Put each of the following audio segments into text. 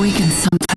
Awaken something.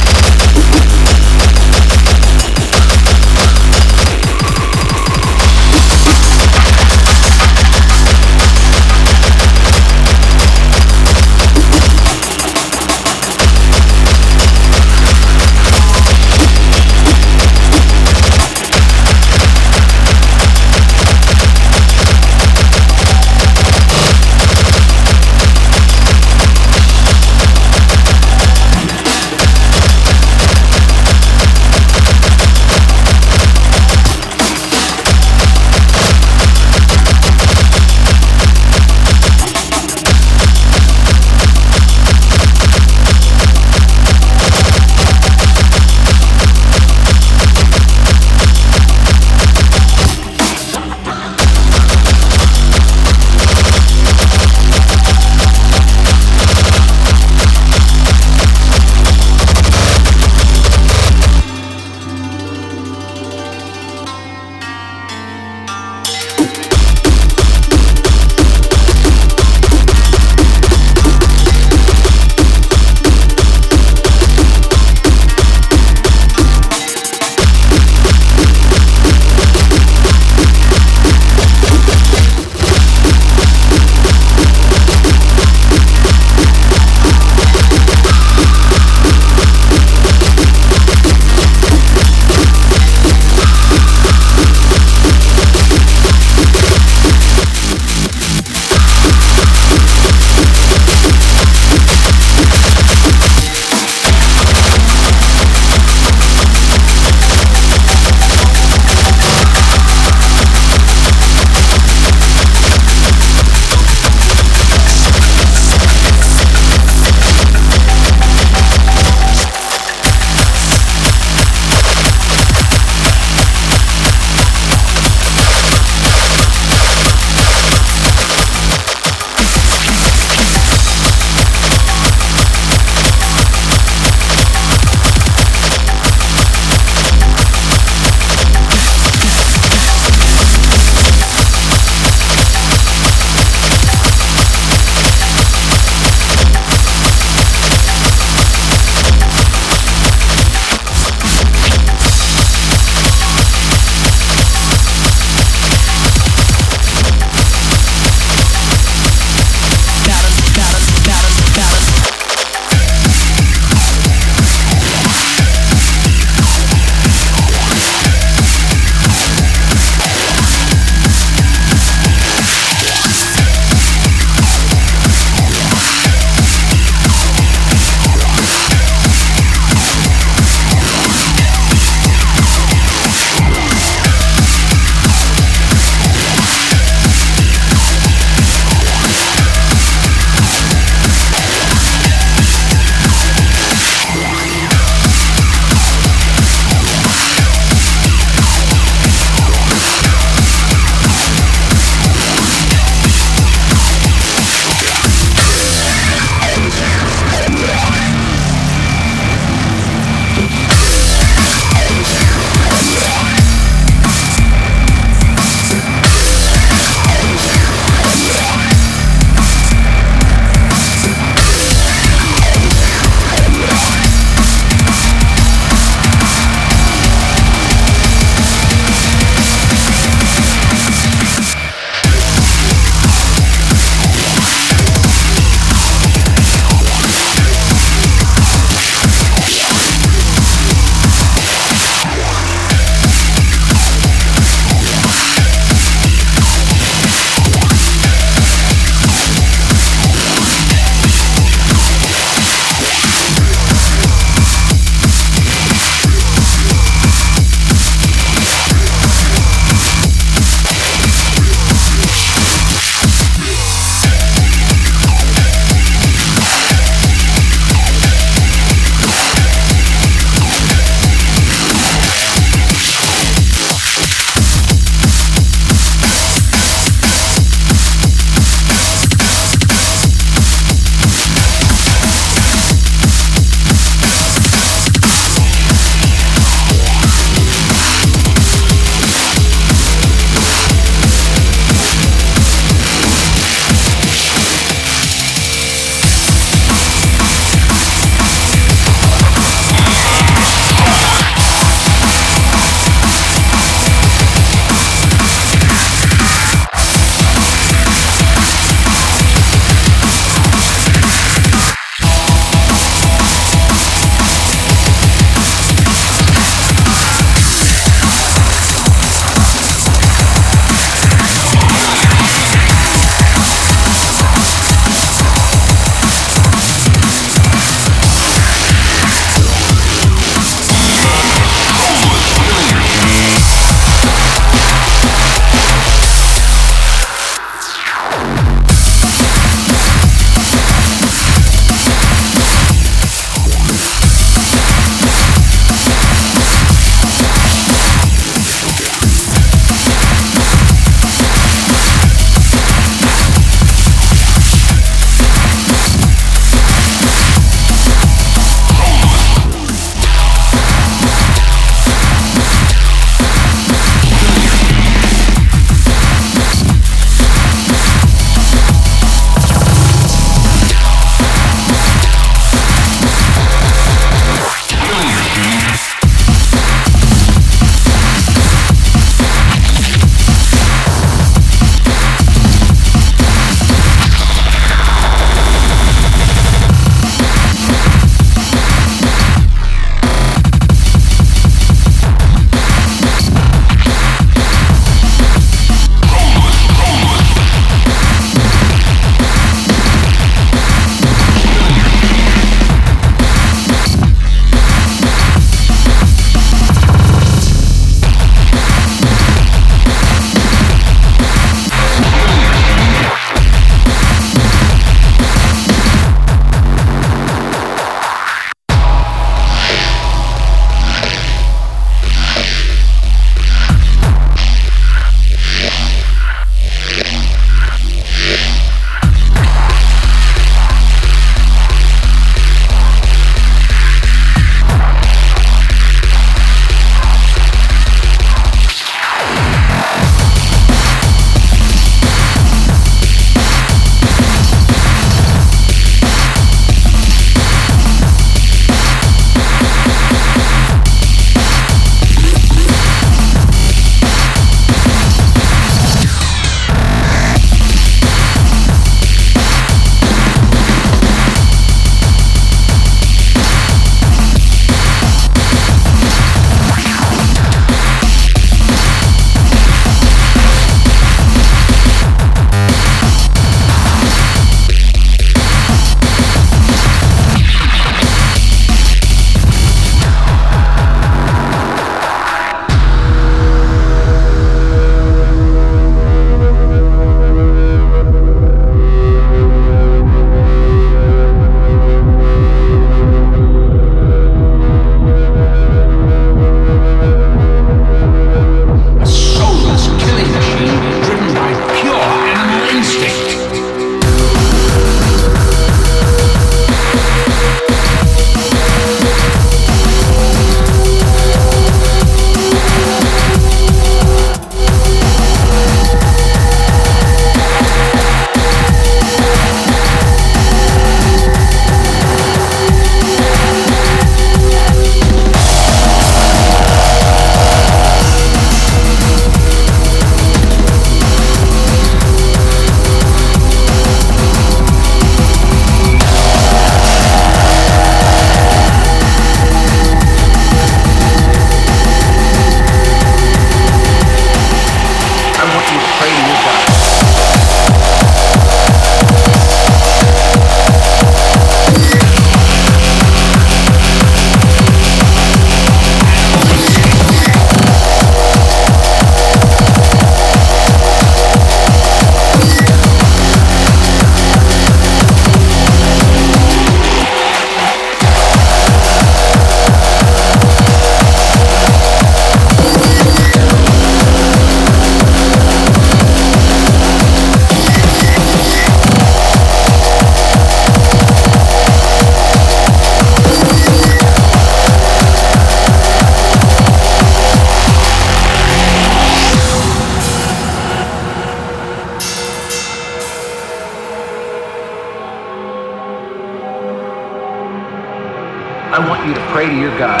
Pray to your God.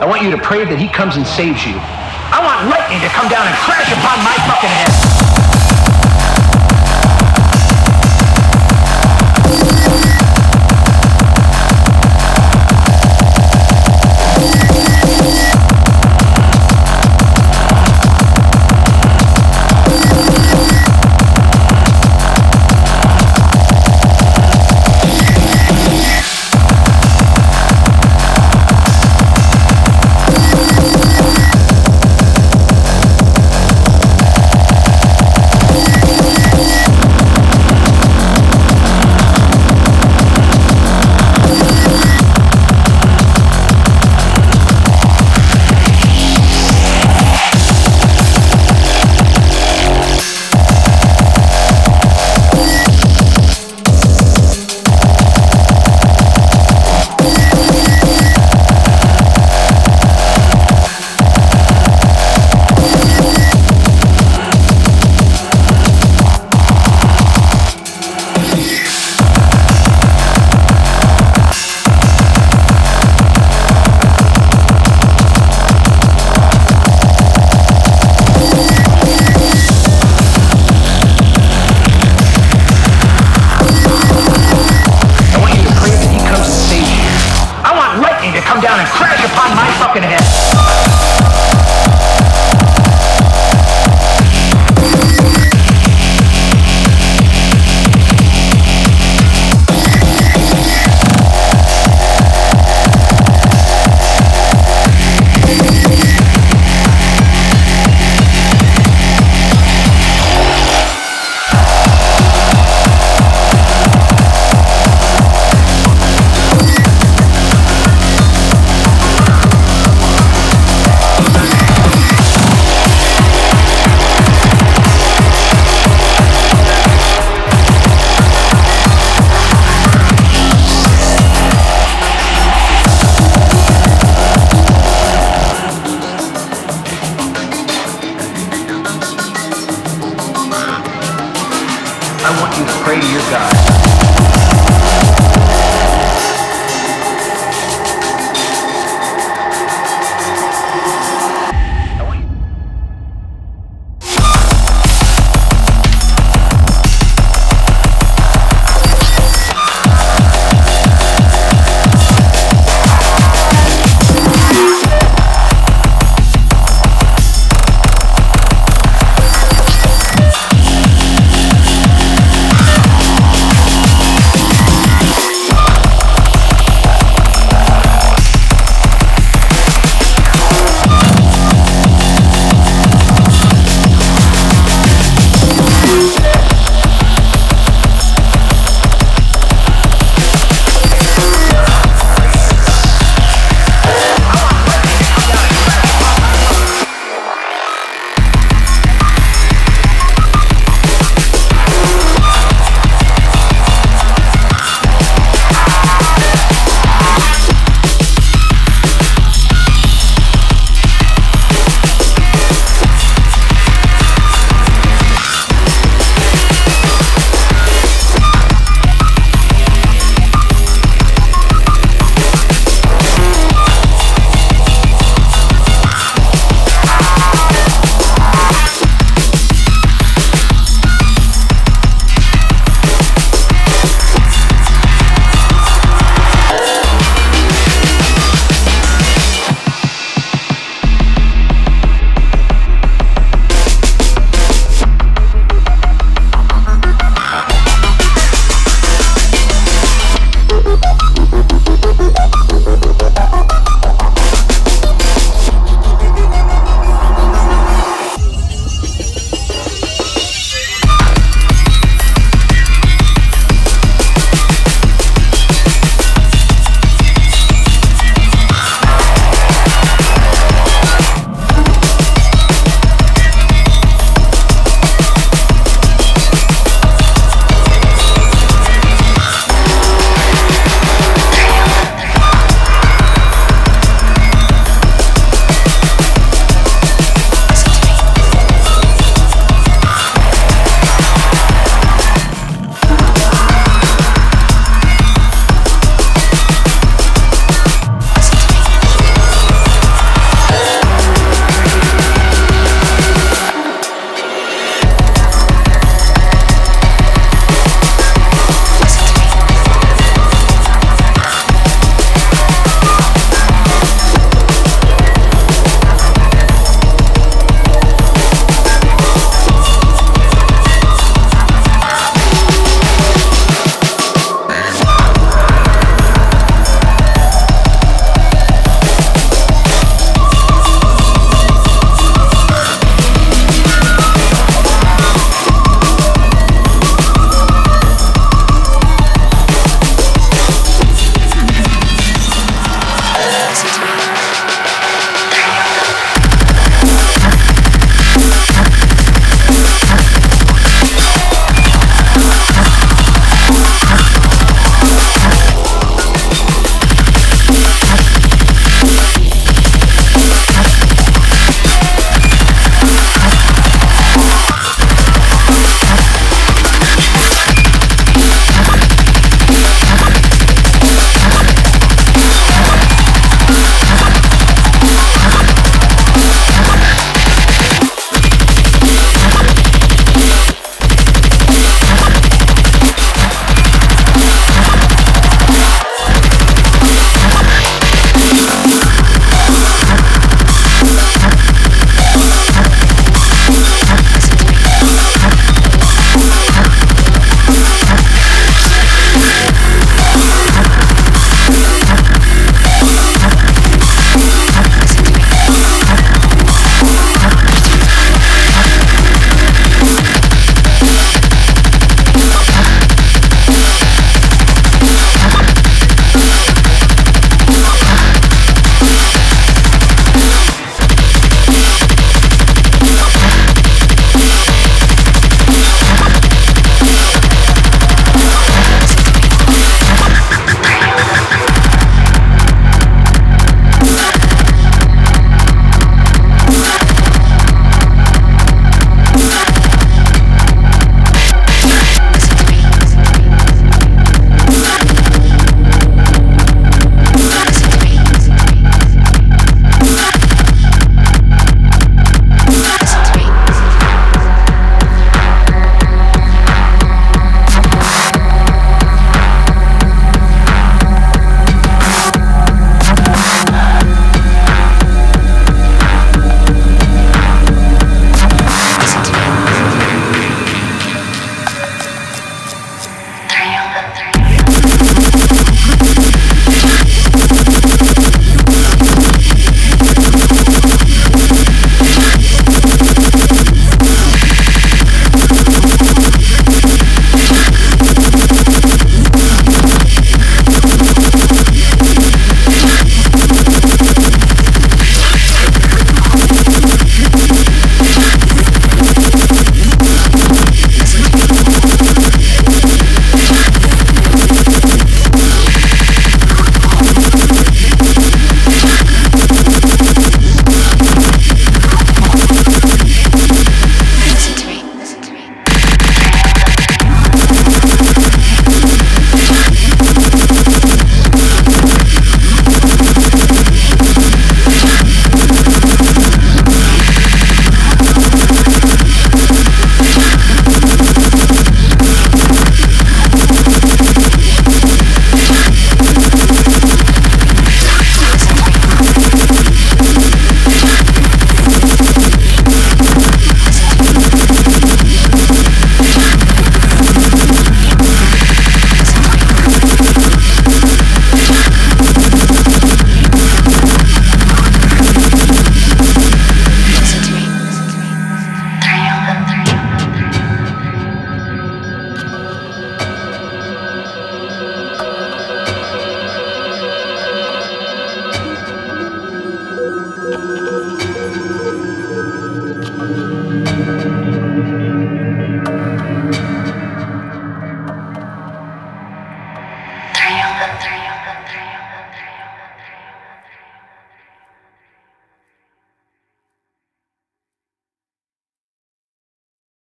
I want you to pray that he comes and saves you. I want lightning to come down and crash upon my fucking head.